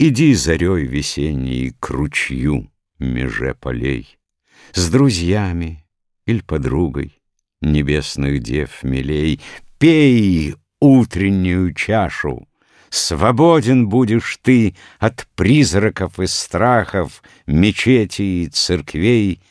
Иди зарей весенней к ручью меже полей, С друзьями или подругой небесных дев милей, Пей утреннюю чашу, Свободен будешь ты от призраков и страхов, Мечетей и церквей,